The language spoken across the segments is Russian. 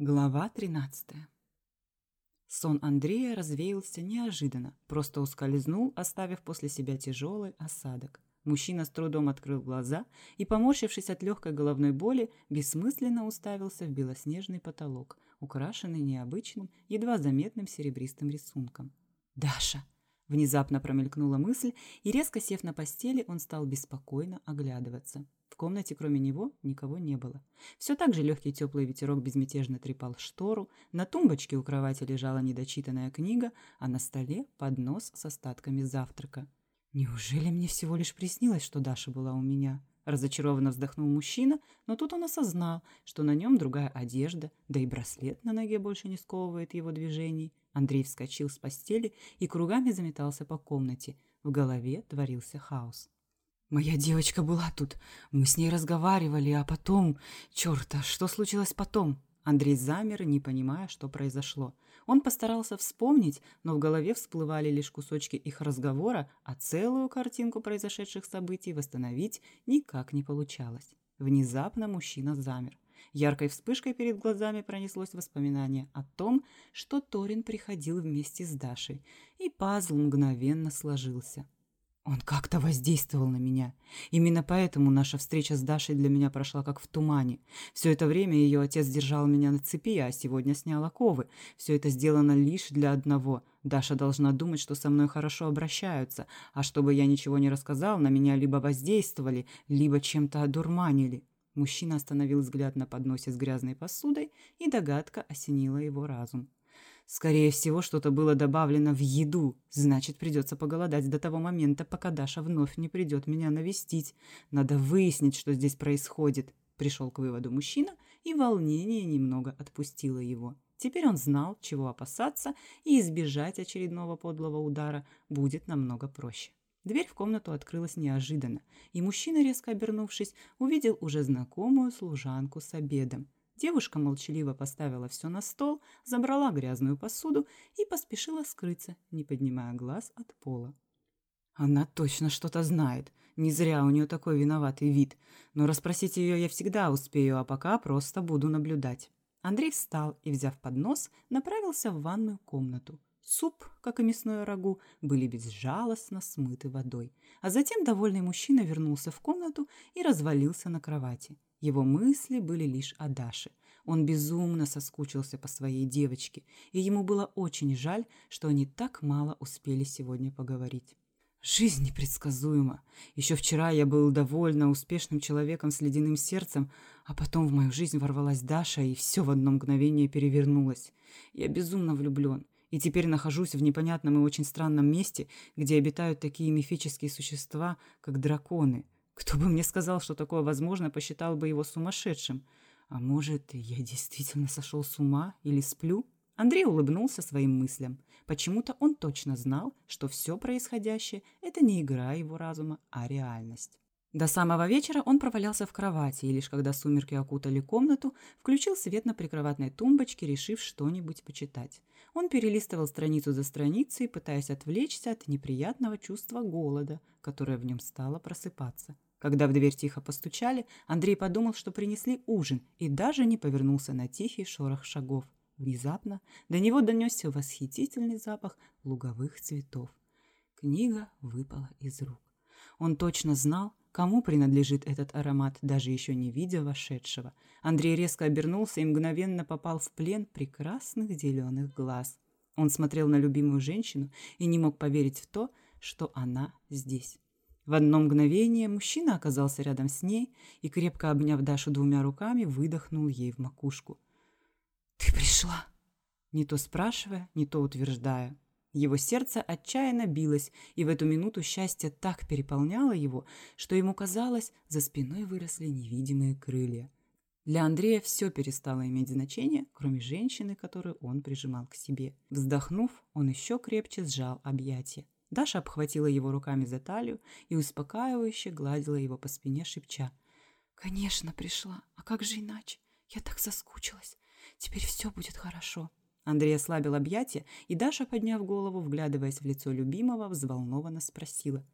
Глава 13 Сон Андрея развеялся неожиданно, просто ускользнул, оставив после себя тяжелый осадок. Мужчина с трудом открыл глаза и, поморщившись от легкой головной боли, бессмысленно уставился в белоснежный потолок, украшенный необычным, едва заметным серебристым рисунком. «Даша!» Внезапно промелькнула мысль, и, резко сев на постели, он стал беспокойно оглядываться. В комнате кроме него никого не было. Все так же легкий теплый ветерок безмятежно трепал штору, на тумбочке у кровати лежала недочитанная книга, а на столе поднос с остатками завтрака. «Неужели мне всего лишь приснилось, что Даша была у меня?» Разочарованно вздохнул мужчина, но тут он осознал, что на нем другая одежда, да и браслет на ноге больше не сковывает его движений. Андрей вскочил с постели и кругами заметался по комнате. В голове творился хаос. «Моя девочка была тут. Мы с ней разговаривали, а потом... Черт, а что случилось потом?» Андрей замер, не понимая, что произошло. Он постарался вспомнить, но в голове всплывали лишь кусочки их разговора, а целую картинку произошедших событий восстановить никак не получалось. Внезапно мужчина замер. Яркой вспышкой перед глазами пронеслось воспоминание о том, что Торин приходил вместе с Дашей, и пазл мгновенно сложился. Он как-то воздействовал на меня. Именно поэтому наша встреча с Дашей для меня прошла как в тумане. Все это время ее отец держал меня на цепи, а сегодня снял оковы. Все это сделано лишь для одного. Даша должна думать, что со мной хорошо обращаются, а чтобы я ничего не рассказал, на меня либо воздействовали, либо чем-то одурманили. Мужчина остановил взгляд на подносе с грязной посудой, и догадка осенила его разум. Скорее всего, что-то было добавлено в еду, значит, придется поголодать до того момента, пока Даша вновь не придет меня навестить. Надо выяснить, что здесь происходит. Пришел к выводу мужчина, и волнение немного отпустило его. Теперь он знал, чего опасаться, и избежать очередного подлого удара будет намного проще. Дверь в комнату открылась неожиданно, и мужчина, резко обернувшись, увидел уже знакомую служанку с обедом. Девушка молчаливо поставила все на стол, забрала грязную посуду и поспешила скрыться, не поднимая глаз от пола. Она точно что-то знает. Не зря у нее такой виноватый вид. Но расспросить ее я всегда успею, а пока просто буду наблюдать. Андрей встал и, взяв поднос, направился в ванную комнату. Суп, как и мясное рагу, были безжалостно смыты водой. А затем довольный мужчина вернулся в комнату и развалился на кровати. Его мысли были лишь о Даше. Он безумно соскучился по своей девочке, и ему было очень жаль, что они так мало успели сегодня поговорить. Жизнь непредсказуема. Еще вчера я был довольно успешным человеком с ледяным сердцем, а потом в мою жизнь ворвалась Даша, и все в одно мгновение перевернулось. Я безумно влюблен, и теперь нахожусь в непонятном и очень странном месте, где обитают такие мифические существа, как драконы — кто бы мне сказал, что такое возможно, посчитал бы его сумасшедшим. А может, я действительно сошел с ума или сплю? Андрей улыбнулся своим мыслям. Почему-то он точно знал, что все происходящее – это не игра его разума, а реальность. До самого вечера он провалялся в кровати, и лишь когда сумерки окутали комнату, включил свет на прикроватной тумбочке, решив что-нибудь почитать. Он перелистывал страницу за страницей, пытаясь отвлечься от неприятного чувства голода, которое в нем стало просыпаться. Когда в дверь тихо постучали, Андрей подумал, что принесли ужин, и даже не повернулся на тихий шорох шагов. Внезапно до него донесся восхитительный запах луговых цветов. Книга выпала из рук. Он точно знал, кому принадлежит этот аромат, даже еще не видя вошедшего. Андрей резко обернулся и мгновенно попал в плен прекрасных зеленых глаз. Он смотрел на любимую женщину и не мог поверить в то, что она здесь. В одно мгновение мужчина оказался рядом с ней и, крепко обняв Дашу двумя руками, выдохнул ей в макушку. «Ты пришла!» Не то спрашивая, не то утверждая. Его сердце отчаянно билось, и в эту минуту счастье так переполняло его, что ему казалось, за спиной выросли невидимые крылья. Для Андрея все перестало иметь значение, кроме женщины, которую он прижимал к себе. Вздохнув, он еще крепче сжал объятия. Даша обхватила его руками за талию и успокаивающе гладила его по спине, шепча. «Конечно, пришла. А как же иначе? Я так соскучилась. Теперь все будет хорошо». Андрей ослабил объятия, и Даша, подняв голову, вглядываясь в лицо любимого, взволнованно спросила.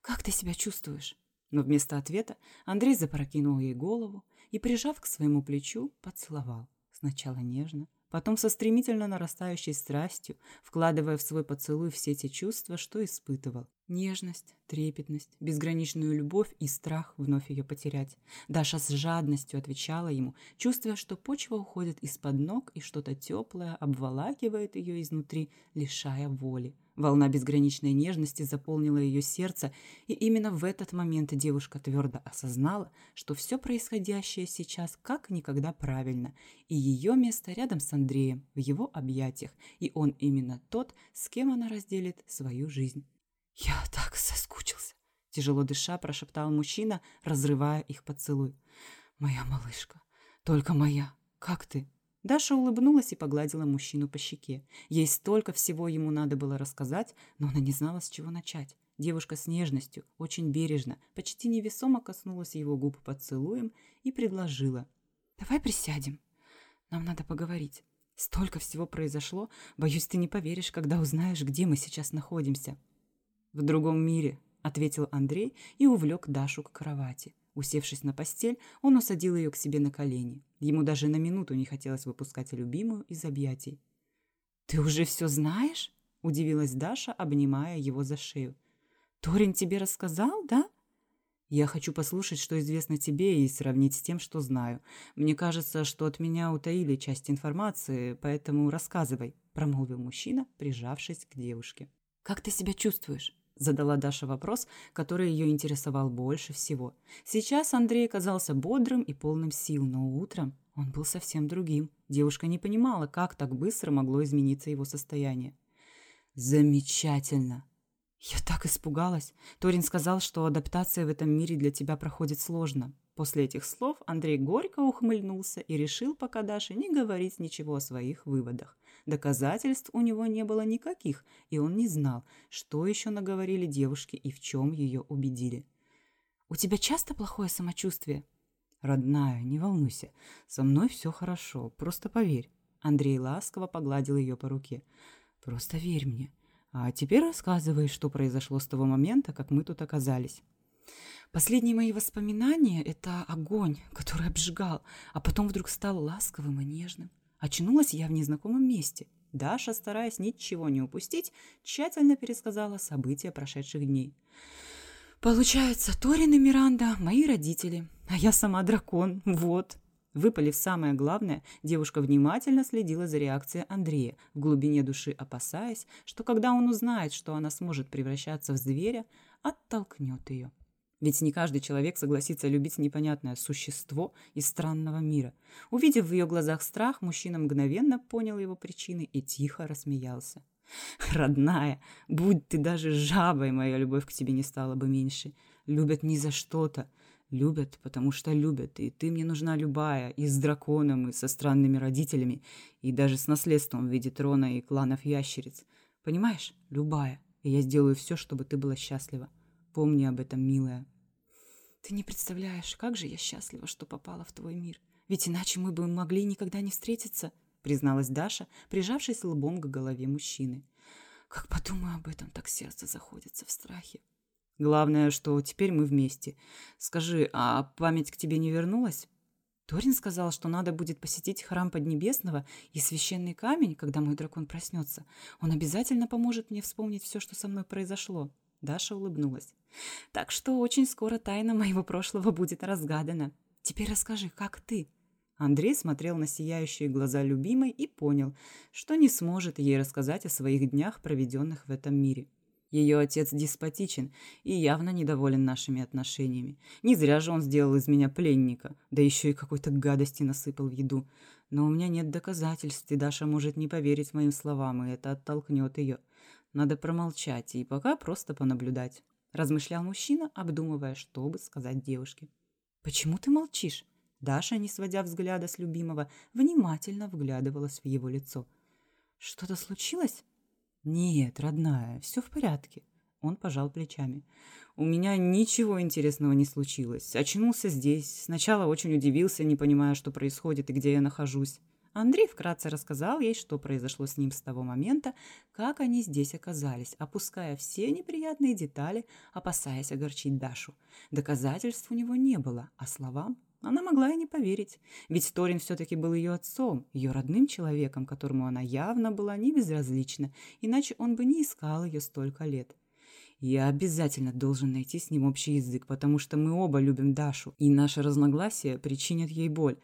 «Как ты себя чувствуешь?» Но вместо ответа Андрей запрокинул ей голову и, прижав к своему плечу, поцеловал. Сначала нежно, потом со стремительно нарастающей страстью, вкладывая в свой поцелуй все те чувства, что испытывал. Нежность, трепетность, безграничную любовь и страх вновь ее потерять. Даша с жадностью отвечала ему, чувствуя, что почва уходит из-под ног и что-то теплое обволакивает ее изнутри, лишая воли. Волна безграничной нежности заполнила ее сердце, и именно в этот момент девушка твердо осознала, что все происходящее сейчас как никогда правильно, и ее место рядом с Андреем, в его объятиях, и он именно тот, с кем она разделит свою жизнь. «Я так соскучился», — тяжело дыша прошептал мужчина, разрывая их поцелуй. «Моя малышка, только моя, как ты?» Даша улыбнулась и погладила мужчину по щеке. Ей столько всего ему надо было рассказать, но она не знала, с чего начать. Девушка с нежностью, очень бережно, почти невесомо коснулась его губ поцелуем и предложила. «Давай присядем. Нам надо поговорить. Столько всего произошло. Боюсь, ты не поверишь, когда узнаешь, где мы сейчас находимся». «В другом мире», — ответил Андрей и увлек Дашу к кровати. Усевшись на постель, он усадил ее к себе на колени. Ему даже на минуту не хотелось выпускать любимую из объятий. «Ты уже все знаешь?» – удивилась Даша, обнимая его за шею. «Торин тебе рассказал, да?» «Я хочу послушать, что известно тебе, и сравнить с тем, что знаю. Мне кажется, что от меня утаили часть информации, поэтому рассказывай», – промолвил мужчина, прижавшись к девушке. «Как ты себя чувствуешь?» Задала Даша вопрос, который ее интересовал больше всего. Сейчас Андрей казался бодрым и полным сил, но утром он был совсем другим. Девушка не понимала, как так быстро могло измениться его состояние. «Замечательно!» «Я так испугалась. Торин сказал, что адаптация в этом мире для тебя проходит сложно. После этих слов Андрей горько ухмыльнулся и решил пока Даше не говорить ничего о своих выводах. Доказательств у него не было никаких, и он не знал, что еще наговорили девушки и в чем ее убедили. «У тебя часто плохое самочувствие?» «Родная, не волнуйся. Со мной все хорошо. Просто поверь». Андрей ласково погладил ее по руке. «Просто верь мне. А теперь рассказывай, что произошло с того момента, как мы тут оказались». Последние мои воспоминания — это огонь, который обжигал, а потом вдруг стал ласковым и нежным. Очнулась я в незнакомом месте. Даша, стараясь ничего не упустить, тщательно пересказала события прошедших дней. Получается, Торин и Миранда – мои родители, а я сама дракон, вот. Выпалив самое главное, девушка внимательно следила за реакцией Андрея, в глубине души опасаясь, что когда он узнает, что она сможет превращаться в зверя, оттолкнет ее. Ведь не каждый человек согласится любить непонятное существо из странного мира. Увидев в ее глазах страх, мужчина мгновенно понял его причины и тихо рассмеялся. «Родная, будь ты даже жабой, моя любовь к тебе не стала бы меньше. Любят не за что-то. Любят, потому что любят. И ты мне нужна любая, и с драконом, и со странными родителями, и даже с наследством в виде трона и кланов ящериц. Понимаешь? Любая. И я сделаю все, чтобы ты была счастлива. Помни об этом, милая. Ты не представляешь, как же я счастлива, что попала в твой мир. Ведь иначе мы бы могли никогда не встретиться, призналась Даша, прижавшись лбом к голове мужчины. Как подумаю об этом, так сердце заходится в страхе. Главное, что теперь мы вместе. Скажи, а память к тебе не вернулась? Торин сказал, что надо будет посетить храм Поднебесного и священный камень, когда мой дракон проснется. Он обязательно поможет мне вспомнить все, что со мной произошло. Даша улыбнулась. Так что очень скоро тайна моего прошлого будет разгадана. Теперь расскажи, как ты?» Андрей смотрел на сияющие глаза любимой и понял, что не сможет ей рассказать о своих днях, проведенных в этом мире. Ее отец деспотичен и явно недоволен нашими отношениями. Не зря же он сделал из меня пленника, да еще и какой-то гадости насыпал в еду. Но у меня нет доказательств, и Даша может не поверить моим словам, и это оттолкнет ее. Надо промолчать и пока просто понаблюдать размышлял мужчина, обдумывая, что бы сказать девушке. «Почему ты молчишь?» Даша, не сводя взгляда с любимого, внимательно вглядывалась в его лицо. «Что-то случилось?» «Нет, родная, все в порядке». Он пожал плечами. «У меня ничего интересного не случилось. Очнулся здесь. Сначала очень удивился, не понимая, что происходит и где я нахожусь. Андрей вкратце рассказал ей, что произошло с ним с того момента, как они здесь оказались, опуская все неприятные детали, опасаясь огорчить Дашу. Доказательств у него не было, а словам Она могла и не поверить, ведь Торин все-таки был ее отцом, ее родным человеком, которому она явно была не безразлична, иначе он бы не искал ее столько лет. Я обязательно должен найти с ним общий язык, потому что мы оба любим Дашу, и наши разногласия причинят ей боль.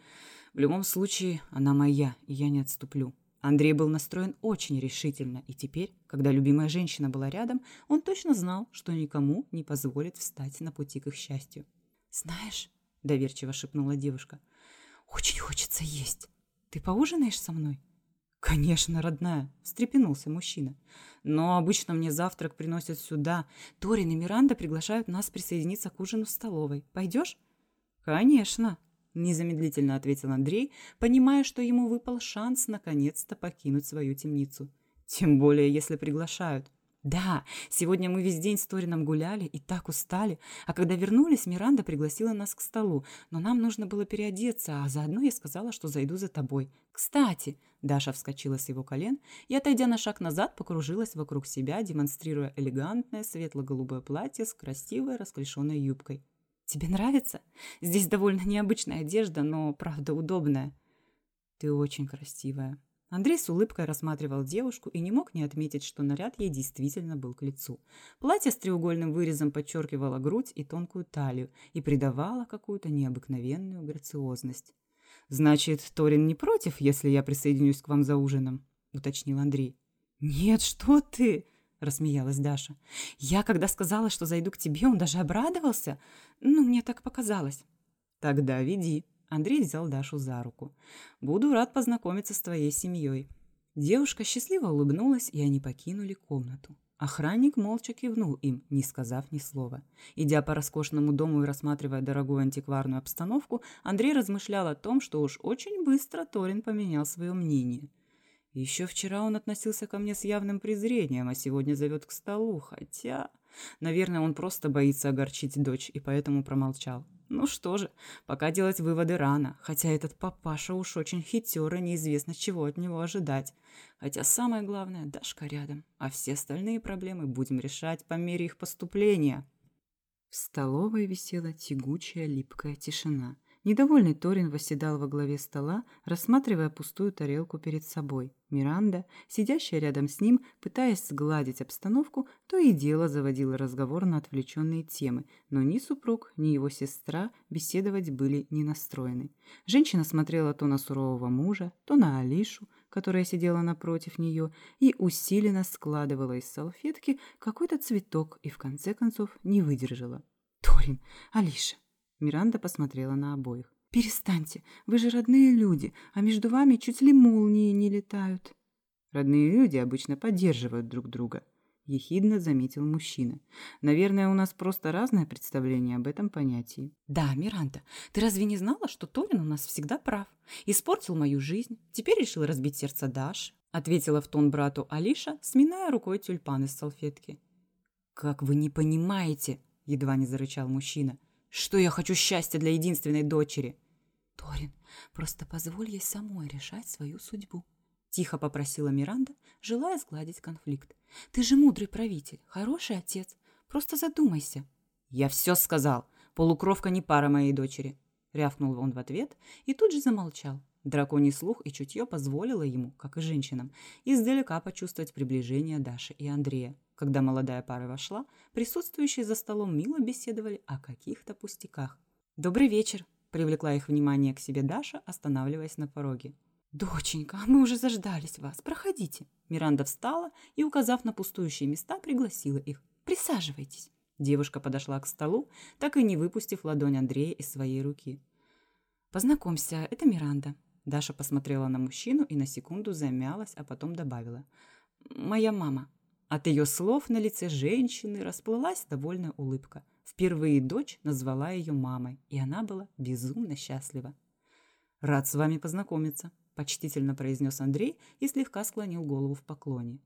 В любом случае, она моя, и я не отступлю. Андрей был настроен очень решительно, и теперь, когда любимая женщина была рядом, он точно знал, что никому не позволит встать на пути к их счастью. «Знаешь», — доверчиво шепнула девушка, — «очень хочется есть. Ты поужинаешь со мной?» «Конечно, родная», — встрепенулся мужчина. «Но обычно мне завтрак приносят сюда. Торин и Миранда приглашают нас присоединиться к ужину в столовой. Пойдешь?» «Конечно», Незамедлительно ответил Андрей, понимая, что ему выпал шанс наконец-то покинуть свою темницу. Тем более, если приглашают. Да, сегодня мы весь день с Торином гуляли и так устали, а когда вернулись, Миранда пригласила нас к столу, но нам нужно было переодеться, а заодно я сказала, что зайду за тобой. Кстати, Даша вскочила с его колен и, отойдя на шаг назад, покружилась вокруг себя, демонстрируя элегантное светло-голубое платье с красивой расклешенной юбкой. Тебе нравится? Здесь довольно необычная одежда, но, правда, удобная. Ты очень красивая. Андрей с улыбкой рассматривал девушку и не мог не отметить, что наряд ей действительно был к лицу. Платье с треугольным вырезом подчеркивало грудь и тонкую талию и придавало какую-то необыкновенную грациозность. «Значит, Торин не против, если я присоединюсь к вам за ужином?» — уточнил Андрей. «Нет, что ты!» — рассмеялась Даша. «Я, когда сказала, что зайду к тебе, он даже обрадовался. Ну, мне так показалось». «Тогда веди». Андрей взял Дашу за руку. «Буду рад познакомиться с твоей семьей». Девушка счастливо улыбнулась, и они покинули комнату. Охранник молча кивнул им, не сказав ни слова. Идя по роскошному дому и рассматривая дорогую антикварную обстановку, Андрей размышлял о том, что уж очень быстро Торин поменял свое мнение – еще вчера он относился ко мне с явным презрением, а сегодня зовет к столу, хотя... Наверное, он просто боится огорчить дочь и поэтому промолчал. Ну что же, пока делать выводы рано, хотя этот папаша уж очень хитер и неизвестно, чего от него ожидать. Хотя самое главное, Дашка рядом, а все остальные проблемы будем решать по мере их поступления. В столовой висела тягучая липкая тишина – Недовольный Торин восседал во главе стола, рассматривая пустую тарелку перед собой. Миранда, сидящая рядом с ним, пытаясь сгладить обстановку, то и дело заводила разговор на отвлеченные темы, но ни супруг, ни его сестра беседовать были не настроены. Женщина смотрела то на сурового мужа, то на Алишу, которая сидела напротив нее, и усиленно складывала из салфетки какой-то цветок и в конце концов не выдержала. «Торин, Алиша, Миранда посмотрела на обоих. «Перестаньте, вы же родные люди, а между вами чуть ли молнии не летают». «Родные люди обычно поддерживают друг друга», — ехидно заметил мужчина. «Наверное, у нас просто разное представление об этом понятии». «Да, Миранда, ты разве не знала, что Торин у нас всегда прав? Испортил мою жизнь, теперь решил разбить сердце Даши», — ответила в тон брату Алиша, сминая рукой тюльпан из салфетки. «Как вы не понимаете?» — едва не зарычал мужчина — что я хочу счастья для единственной дочери. Торин, просто позволь ей самой решать свою судьбу. Тихо попросила Миранда, желая сгладить конфликт. Ты же мудрый правитель, хороший отец. Просто задумайся. Я все сказал. Полукровка не пара моей дочери. Рявкнул он в ответ и тут же замолчал. Драконий слух и чутье позволило ему, как и женщинам, издалека почувствовать приближение Даши и Андрея. Когда молодая пара вошла, присутствующие за столом мило беседовали о каких-то пустяках. «Добрый вечер!» – привлекла их внимание к себе Даша, останавливаясь на пороге. «Доченька, мы уже заждались вас. Проходите». Миранда встала и, указав на пустующие места, пригласила их. «Присаживайтесь». Девушка подошла к столу, так и не выпустив ладонь Андрея из своей руки. «Познакомься, это Миранда». Даша посмотрела на мужчину и на секунду замялась, а потом добавила. «Моя мама». От ее слов на лице женщины расплылась довольная улыбка. Впервые дочь назвала ее мамой, и она была безумно счастлива. «Рад с вами познакомиться», – почтительно произнес Андрей и слегка склонил голову в поклоне.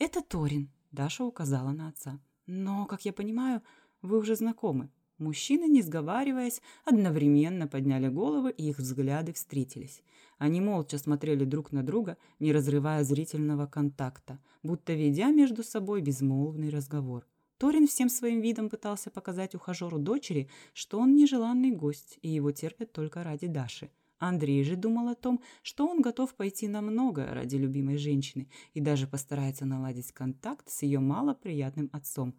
«Это Торин», – Даша указала на отца. «Но, как я понимаю, вы уже знакомы». Мужчины, не сговариваясь, одновременно подняли головы, и их взгляды встретились. Они молча смотрели друг на друга, не разрывая зрительного контакта, будто ведя между собой безмолвный разговор. Торин всем своим видом пытался показать ухажеру дочери, что он нежеланный гость, и его терпят только ради Даши. Андрей же думал о том, что он готов пойти на многое ради любимой женщины и даже постарается наладить контакт с ее малоприятным отцом.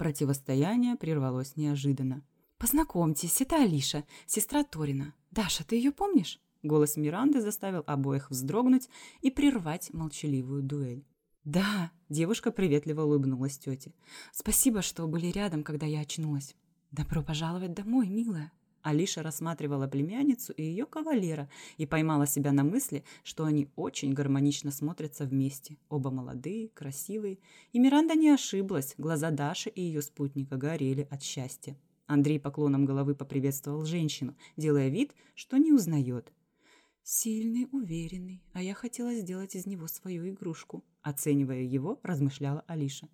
Противостояние прервалось неожиданно. «Познакомьтесь, это Алиша, сестра Торина. Даша, ты ее помнишь?» Голос Миранды заставил обоих вздрогнуть и прервать молчаливую дуэль. «Да», – девушка приветливо улыбнулась тете. «Спасибо, что были рядом, когда я очнулась. Добро пожаловать домой, милая». Алиша рассматривала племянницу и ее кавалера и поймала себя на мысли, что они очень гармонично смотрятся вместе. Оба молодые, красивые. И Миранда не ошиблась, глаза Даши и ее спутника горели от счастья. Андрей поклоном головы поприветствовал женщину, делая вид, что не узнает. «Сильный, уверенный, а я хотела сделать из него свою игрушку», оценивая его, размышляла Алиша.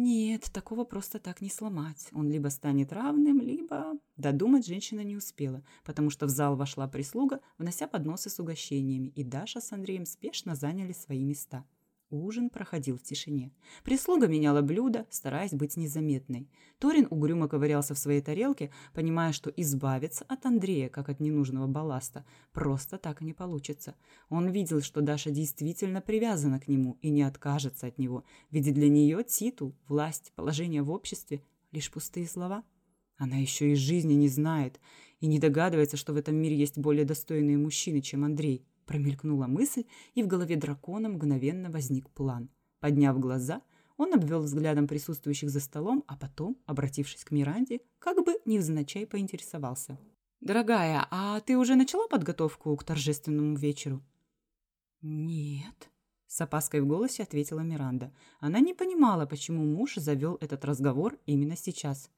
Нет, такого просто так не сломать. Он либо станет равным, либо... Додумать женщина не успела, потому что в зал вошла прислуга, внося подносы с угощениями, и Даша с Андреем спешно заняли свои места. Ужин проходил в тишине. Прислуга меняла блюда, стараясь быть незаметной. Торин угрюмо ковырялся в своей тарелке, понимая, что избавиться от Андрея, как от ненужного балласта, просто так не получится. Он видел, что Даша действительно привязана к нему и не откажется от него, ведь для нее титул, власть, положение в обществе – лишь пустые слова. Она еще и жизни не знает и не догадывается, что в этом мире есть более достойные мужчины, чем Андрей. Промелькнула мысль, и в голове дракона мгновенно возник план. Подняв глаза, он обвел взглядом присутствующих за столом, а потом, обратившись к Миранде, как бы невзначай поинтересовался. «Дорогая, а ты уже начала подготовку к торжественному вечеру?» «Нет», — с опаской в голосе ответила Миранда. Она не понимала, почему муж завел этот разговор именно сейчас.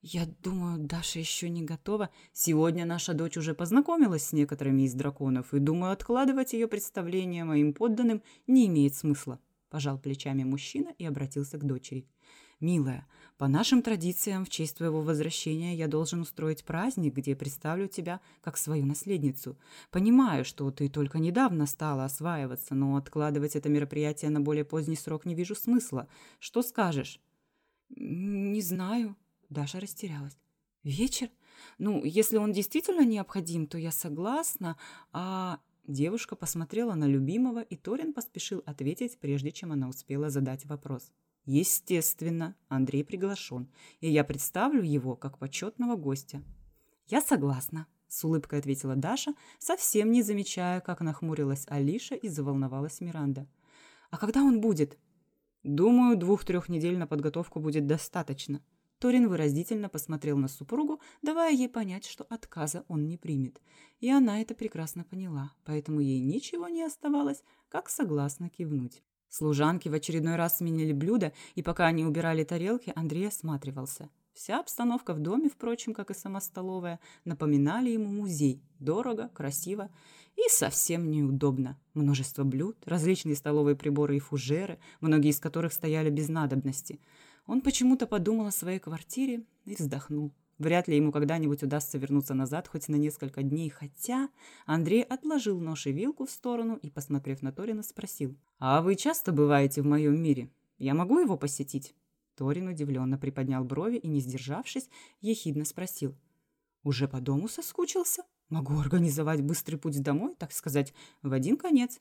«Я думаю, Даша еще не готова. Сегодня наша дочь уже познакомилась с некоторыми из драконов, и, думаю, откладывать ее представление моим подданным не имеет смысла», – пожал плечами мужчина и обратился к дочери. «Милая, по нашим традициям, в честь твоего возвращения я должен устроить праздник, где представлю тебя как свою наследницу. Понимаю, что ты только недавно стала осваиваться, но откладывать это мероприятие на более поздний срок не вижу смысла. Что скажешь?» «Не знаю», Даша растерялась. «Вечер? Ну, если он действительно необходим, то я согласна, а...» Девушка посмотрела на любимого, и Торин поспешил ответить, прежде чем она успела задать вопрос. «Естественно, Андрей приглашен, и я представлю его как почетного гостя». «Я согласна», — с улыбкой ответила Даша, совсем не замечая, как нахмурилась Алиша и заволновалась Миранда. «А когда он будет?» «Думаю, двух-трех недель на подготовку будет достаточно», Торин выразительно посмотрел на супругу, давая ей понять, что отказа он не примет. И она это прекрасно поняла, поэтому ей ничего не оставалось, как согласно кивнуть. Служанки в очередной раз сменили блюда, и пока они убирали тарелки, Андрей осматривался. Вся обстановка в доме, впрочем, как и сама столовая, напоминали ему музей. Дорого, красиво и совсем неудобно. Множество блюд, различные столовые приборы и фужеры, многие из которых стояли без надобности – он почему-то подумал о своей квартире и вздохнул. Вряд ли ему когда-нибудь удастся вернуться назад хоть на несколько дней, хотя Андрей отложил нож и вилку в сторону и, посмотрев на Торина, спросил. «А вы часто бываете в моем мире? Я могу его посетить?» Торин удивленно приподнял брови и, не сдержавшись, ехидно спросил. «Уже по дому соскучился? Могу организовать быстрый путь домой, так сказать, в один конец».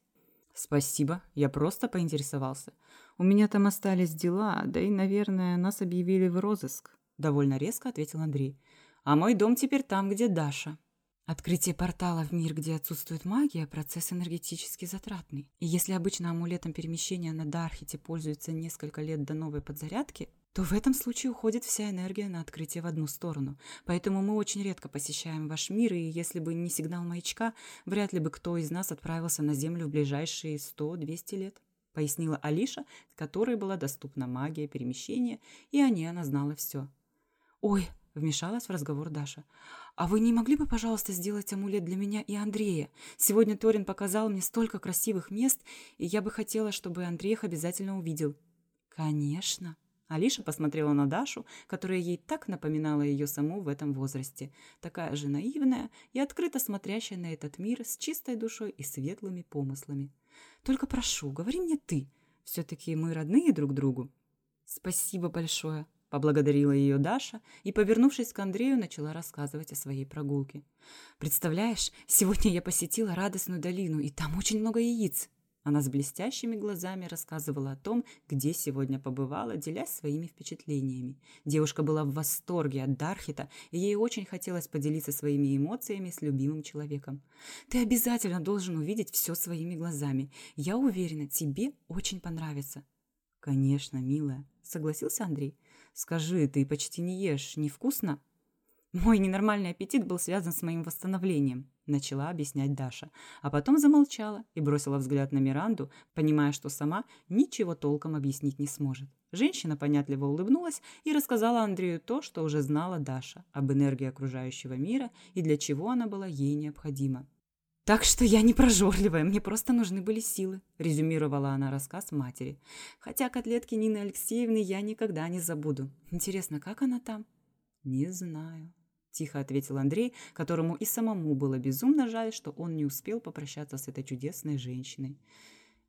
«Спасибо, я просто поинтересовался. У меня там остались дела, да и, наверное, нас объявили в розыск», — довольно резко ответил Андрей. «А мой дом теперь там, где Даша». Открытие портала в мир, где отсутствует магия, процесс энергетически затратный. И если обычно амулетом перемещения на Дархите пользуются несколько лет до новой подзарядки, то в этом случае уходит вся энергия на открытие в одну сторону. Поэтому мы очень редко посещаем ваш мир, и если бы не сигнал маячка, вряд ли бы кто из нас отправился на Землю в ближайшие 100-200 лет, пояснила Алиша, которой была доступна магия перемещения, и о ней она знала все. «Ой!» – вмешалась в разговор Даша. «А вы не могли бы, пожалуйста, сделать амулет для меня и Андрея? Сегодня Торин показал мне столько красивых мест, и я бы хотела, чтобы Андрей их обязательно увидел». «Конечно!» Алиша посмотрела на Дашу, которая ей так напоминала ее саму в этом возрасте, такая же наивная и открыто смотрящая на этот мир с чистой душой и светлыми помыслами. «Только прошу, говори мне ты. Все-таки мы родные друг другу». «Спасибо большое». – поблагодарила ее Даша и, повернувшись к Андрею, начала рассказывать о своей прогулке. «Представляешь, сегодня я посетила радостную долину, и там очень много яиц». Она с блестящими глазами рассказывала о том, где сегодня побывала, делясь своими впечатлениями. Девушка была в восторге от Дархита, и ей очень хотелось поделиться своими эмоциями с любимым человеком. «Ты обязательно должен увидеть все своими глазами. Я уверена, тебе очень понравится». «Конечно, милая», — согласился Андрей. «Скажи, ты почти не ешь, невкусно?» «Мой ненормальный аппетит был связан с моим восстановлением», — начала объяснять Даша, а потом замолчала и бросила взгляд на Миранду, понимая, что сама ничего толком объяснить не сможет. Женщина понятливо улыбнулась и рассказала Андрею то, что уже знала Даша, об энергии окружающего мира и для чего она была ей необходима. «Так что я не прожорливая, мне просто нужны были силы», – резюмировала она рассказ матери. «Хотя котлетки Нины Алексеевны я никогда не забуду. Интересно, как она там?» «Не знаю», – тихо ответил Андрей, которому и самому было безумно жаль, что он не успел попрощаться с этой чудесной женщиной.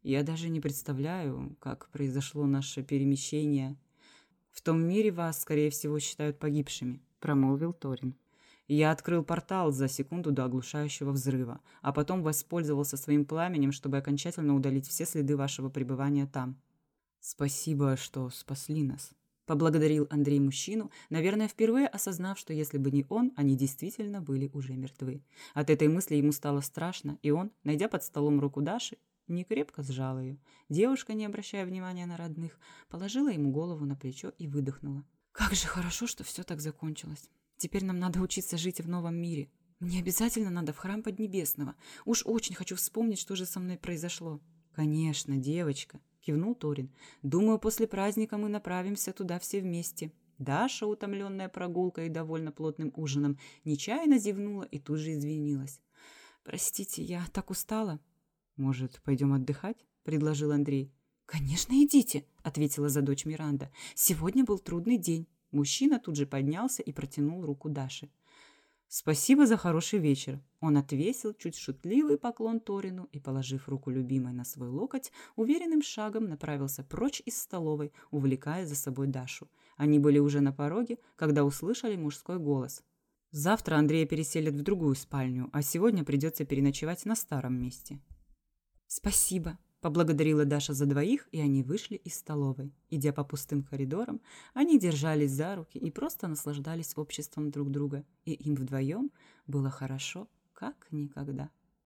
«Я даже не представляю, как произошло наше перемещение. В том мире вас, скорее всего, считают погибшими», – промолвил Торин. Я открыл портал за секунду до оглушающего взрыва, а потом воспользовался своим пламенем, чтобы окончательно удалить все следы вашего пребывания там. Спасибо, что спасли нас. Поблагодарил Андрей мужчину, наверное, впервые осознав, что если бы не он, они действительно были уже мертвы. От этой мысли ему стало страшно, и он, найдя под столом руку Даши, не крепко сжал ее. Девушка, не обращая внимания на родных, положила ему голову на плечо и выдохнула. «Как же хорошо, что все так закончилось. Теперь нам надо учиться жить в новом мире. Мне обязательно надо в храм Поднебесного. Уж очень хочу вспомнить, что же со мной произошло». «Конечно, девочка», – кивнул Торин. «Думаю, после праздника мы направимся туда все вместе». Даша, утомленная прогулкой и довольно плотным ужином, нечаянно зевнула и тут же извинилась. «Простите, я так устала». «Может, пойдем отдыхать?» – предложил Андрей. «Конечно, идите», – ответила за дочь Миранда. «Сегодня был трудный день». Мужчина тут же поднялся и протянул руку Даше. «Спасибо за хороший вечер». Он отвесил чуть шутливый поклон Торину и, положив руку любимой на свой локоть, уверенным шагом направился прочь из столовой, увлекая за собой Дашу. Они были уже на пороге, когда услышали мужской голос. «Завтра Андрея переселят в другую спальню, а сегодня придется переночевать на старом месте». «Спасибо», Поблагодарила Даша за двоих, и они вышли из столовой. Идя по пустым коридорам, они держались за руки и просто наслаждались обществом друг друга. И им вдвоем было хорошо, как никогда.